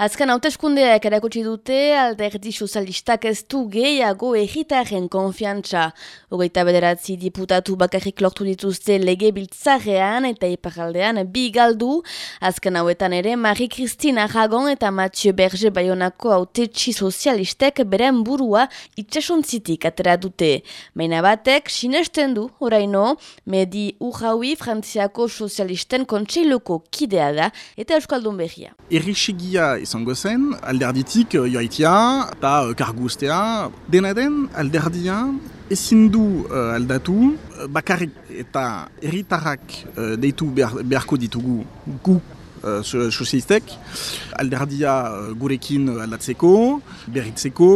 Azken hauteskundeak erakutsi dute alderdi sozialistak ez du gehiago egitaren konfiantza. Hogeita bederatzi diputatu bakarrik lortu dituzte lege biltzarean eta iparaldean bi galdu. Azken hauetan ere Marie Christina Ragon eta Mathieu Berge Bayonako autetxi sozialistek beren burua itxasuntzitik atera dute. Maina batek, sinesten du, oraino, Medi Urraui Frantziako sozialisten kontseiluko kidea da eta Euskaldun behia. Errixegia izango zen, alderditik joaitia eta uh, karguztea. Dena den, alderdia ezin du uh, aldatu, bakarrik eta erritarrak uh, deitu behar, beharko ditugu gu uh, sozialistek. Alderdia gurekin aldatzeko, berritzeko,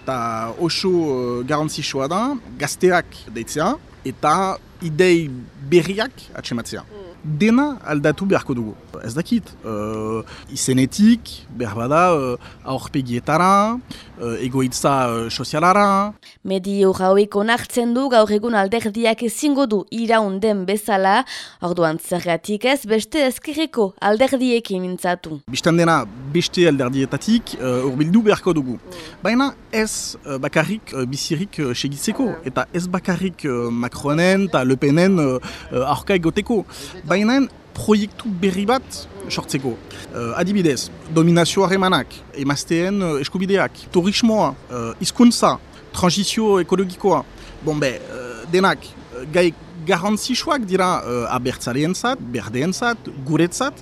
eta oso uh, garantzisua da, gazteak deitzea, eta idei berriak atxematzea. Dena aldatu beharko dugu. Ez dakit, uh, izenetik, behar bada, uh, aurpegietara, uh, egoitza uh, sozialara. Medio gauik onartzen du gaur egun alderdiak ezingo du iraun den bezala, orduan zergatik ez beste ezkerreko alderdiekin mintzatu. Bistan dena beste alderdietatik uh, urbildu beharko dugu. Baina ez uh, bakarrik uh, bizirik uh, segitzeko, eta ez bakarrik uh, Macronen eta Le Penen uh, aurka egoteko baina proiektu berri bat sortzeko. Uh, adibidez, dominazio harremanak, emazteen uh, eskubideak, turismoa, uh, izkuntza, transizio ekologikoa, bon be, uh, denak, uh, gai garantzisuak dira uh, abertzalean zat, berdeen zat, guretzat,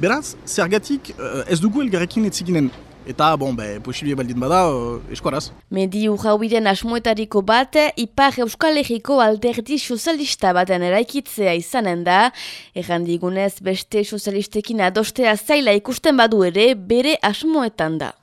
beraz, zergatik uh, ez dugu elgarrekin etziginen Eta, bon, be, posibile baldin bada, eskuaraz. Medi urraubiren asmoetariko bat, ipar euskal egiko alderdi sozialista baten eraikitzea izanen da. Errandigunez beste sozialistekin adostea zaila ikusten badu ere, bere asmoetan da.